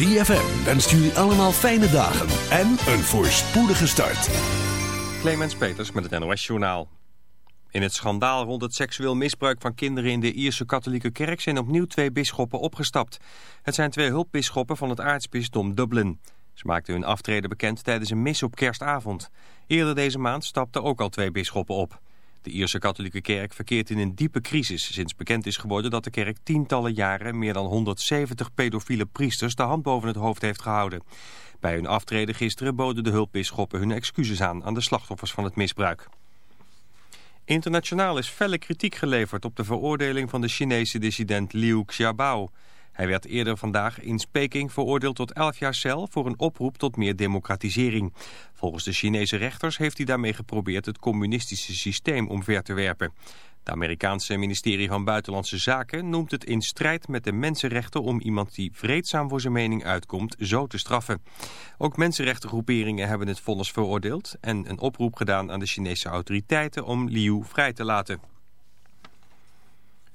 ZFM wenst jullie allemaal fijne dagen en een voorspoedige start. Clemens Peters met het NOS Journaal. In het schandaal rond het seksueel misbruik van kinderen in de Ierse katholieke kerk zijn opnieuw twee bisschoppen opgestapt. Het zijn twee hulpbisschoppen van het aartsbisdom Dublin. Ze maakten hun aftreden bekend tijdens een mis op kerstavond. Eerder deze maand stapten ook al twee bisschoppen op. De Ierse katholieke kerk verkeert in een diepe crisis sinds bekend is geworden dat de kerk tientallen jaren meer dan 170 pedofiele priesters de hand boven het hoofd heeft gehouden. Bij hun aftreden gisteren boden de hulpbisschoppen hun excuses aan aan de slachtoffers van het misbruik. Internationaal is felle kritiek geleverd op de veroordeling van de Chinese dissident Liu Xiaobao. Hij werd eerder vandaag in Peking veroordeeld tot 11 jaar cel voor een oproep tot meer democratisering. Volgens de Chinese rechters heeft hij daarmee geprobeerd het communistische systeem omver te werpen. Het Amerikaanse ministerie van Buitenlandse Zaken noemt het in strijd met de mensenrechten om iemand die vreedzaam voor zijn mening uitkomt zo te straffen. Ook mensenrechtengroeperingen hebben het vonnis veroordeeld en een oproep gedaan aan de Chinese autoriteiten om Liu vrij te laten.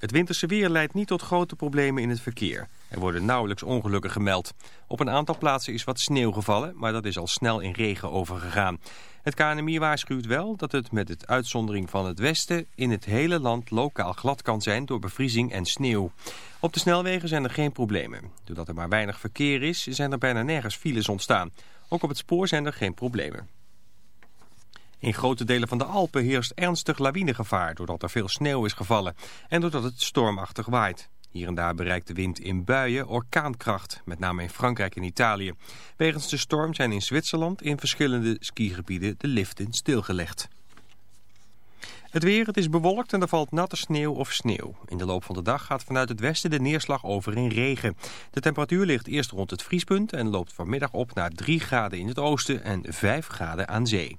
Het winterse weer leidt niet tot grote problemen in het verkeer. Er worden nauwelijks ongelukken gemeld. Op een aantal plaatsen is wat sneeuw gevallen, maar dat is al snel in regen overgegaan. Het KNMI waarschuwt wel dat het met het uitzondering van het westen in het hele land lokaal glad kan zijn door bevriezing en sneeuw. Op de snelwegen zijn er geen problemen. Doordat er maar weinig verkeer is, zijn er bijna nergens files ontstaan. Ook op het spoor zijn er geen problemen. In grote delen van de Alpen heerst ernstig lawinegevaar doordat er veel sneeuw is gevallen en doordat het stormachtig waait. Hier en daar bereikt de wind in buien orkaankracht, met name in Frankrijk en Italië. Wegens de storm zijn in Zwitserland in verschillende skigebieden de liften stilgelegd. Het weer, het is bewolkt en er valt natte sneeuw of sneeuw. In de loop van de dag gaat vanuit het westen de neerslag over in regen. De temperatuur ligt eerst rond het vriespunt en loopt vanmiddag op naar 3 graden in het oosten en 5 graden aan zee.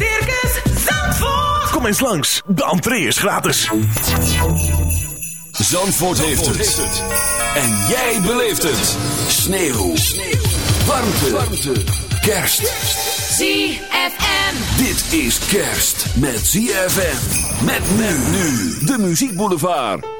Circus Zandvoort. Kom eens langs, de entree is gratis. Zandvoort heeft het. En jij beleeft het. Sneeuw. Warmte. Warmte. Kerst. ZFM. Dit is kerst met ZFM. Met men nu. De Muziek Boulevard.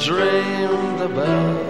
dreamed about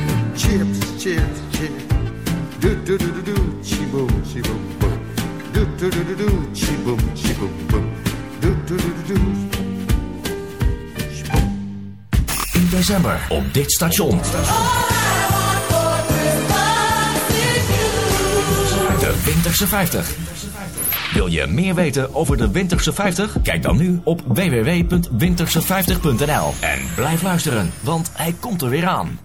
Chips, chips, chips. Do do do do do, chi boom, chi boom boom. Do do do do do, chi boom, chi boom boom. Do do do do do. In december op dit station. De Winterse 50. Wil je meer weten over de Winterse 50? Kijk dan nu op www.winterse50.nl. En blijf luisteren, want hij komt er weer aan.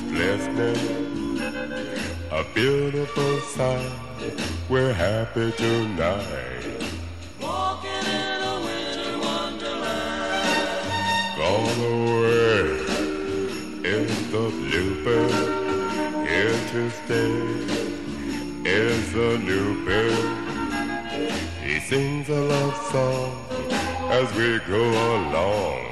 Listening. A beautiful sight. We're happy tonight. Walking in a winter wonderland. Gone away is the bluebird. Here to stay is a new bird. He sings a love song as we go along.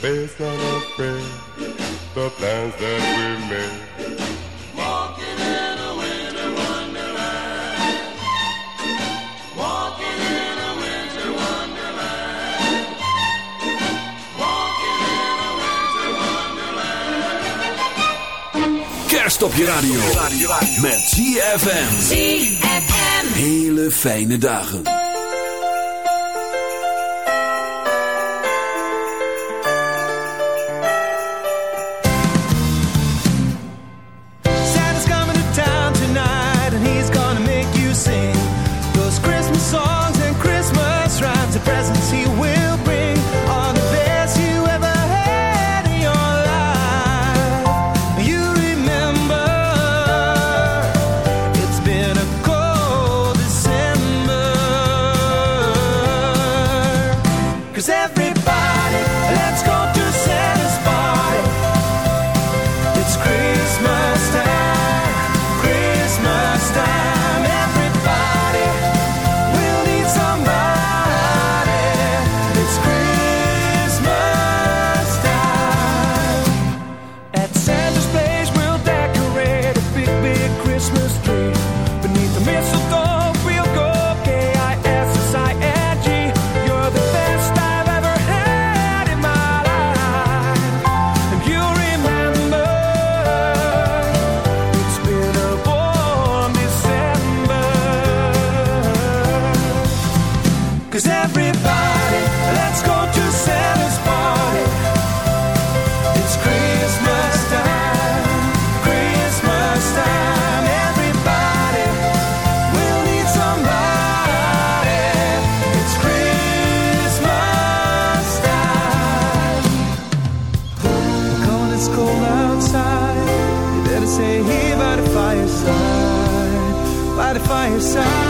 to face unafraid the plans that we made. Walking in a winter wonderland. Walking in a winter wonderland. Walking in a winter wonderland. Kerst op je radio. Met ZFM. Hele fijne dagen. Fireside.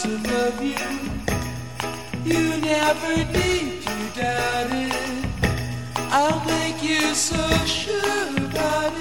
Stars above you, you never need to doubt it. I'll make you so sure about it.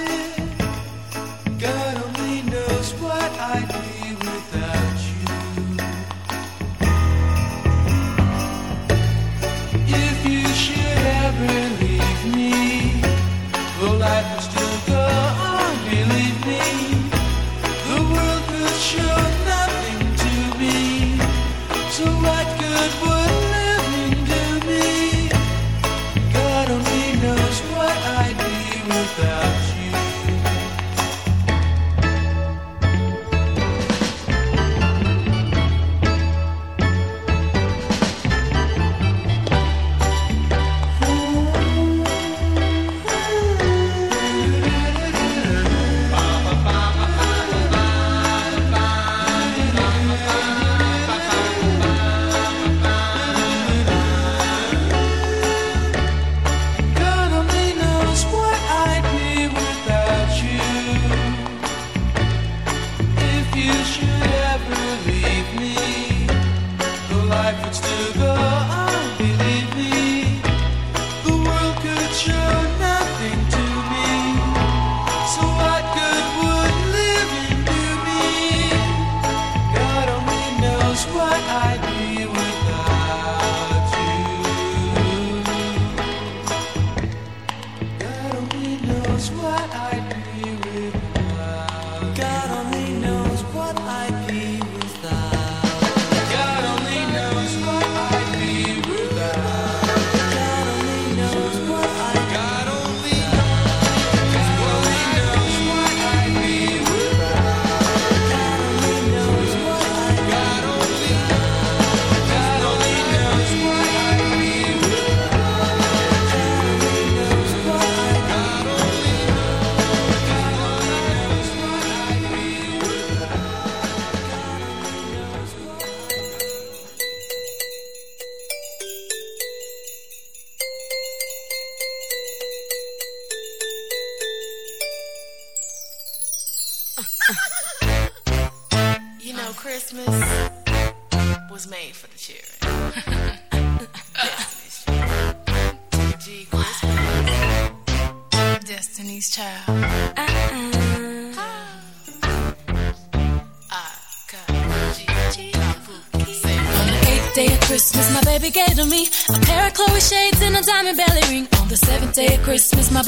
What I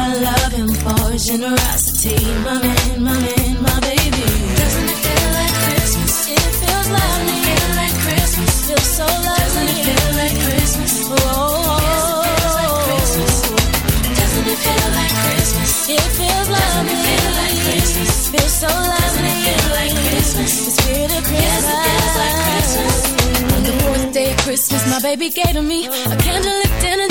Love for generosity. My man, my man, my baby. Doesn't it feel like Christmas? It feels lovely. Feel like Christmas. Feels so lovely. Doesn't it feel like Christmas? Oh, it like Christmas. Doesn't it feel like Christmas? It feels lovely. Doesn't it feel like Christmas? Feels so lovely. Doesn't it feel like Christmas? Yes, it feels like Christmas. On the fourth day of Christmas, my baby gave to me a candlelit dinner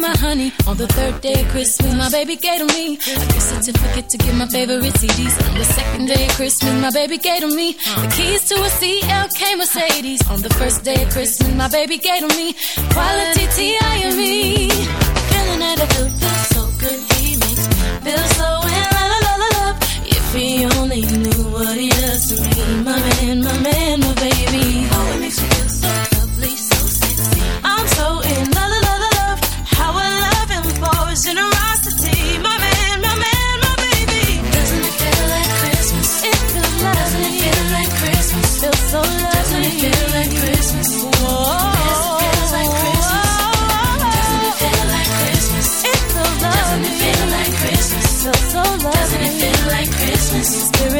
my honey. On the third day of Christmas, my baby gave to me a gift certificate to get my favorite CDs. On the second day of Christmas, my baby gave to me the keys to a CLK Mercedes. On the first day of Christmas, my baby gave to me quality T.I. and me. Feeling that I feels so good, he makes me feel so in la la la la love. If he only knew what he does to me, my man, my man, my baby. Oh, it makes me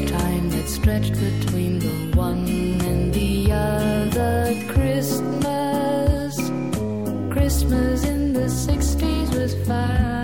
of time that stretched between the one and the other Christmas. Christmas in the 60s was fine.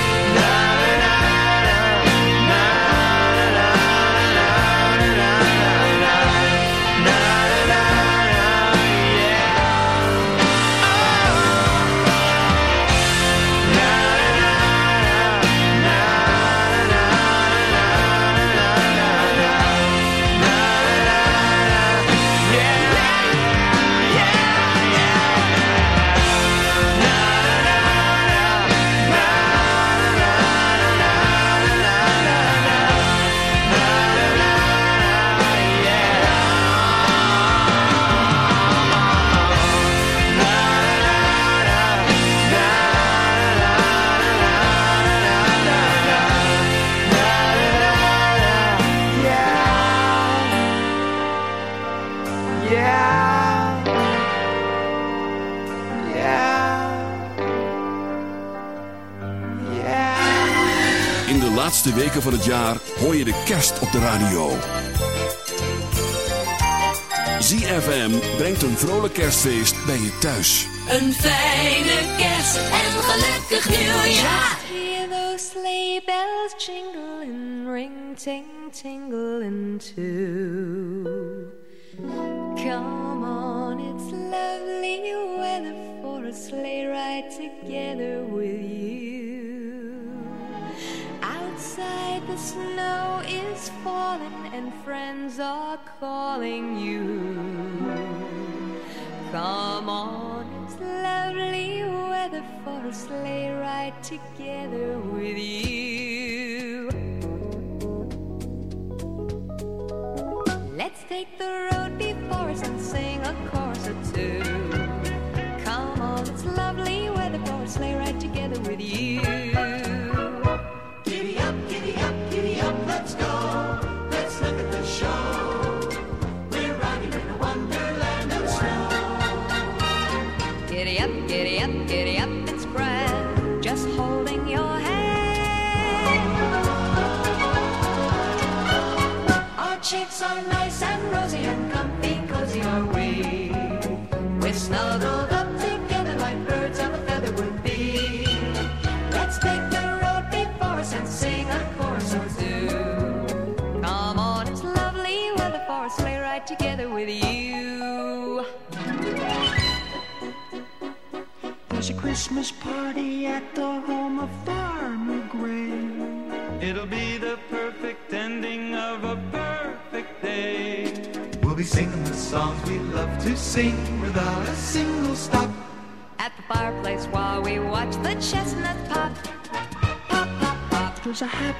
laatste weken van het jaar hoor je de kerst op de radio. ZFM brengt een vrolijk kerstfeest bij je thuis. Een fijne kerst en een gelukkig nieuwjaar. Hear those sleigh bells jingle and ring ting tingle and too. Come on, it's lovely weather for a sleigh ride together with you. Snow is falling and friends are calling you. Come on, it's lovely weather for a sleigh ride together with you. Let's take the road before us and sing a chorus or two. Come on, it's lovely weather for a sleigh ride together with you. With you. There's a Christmas party at the home of Farmer Gray. It'll be the perfect ending of a perfect day. We'll be singing the songs we love to sing without a single stop. At the fireplace while we watch the chestnut pop. Pop, pop, pop. There's a happy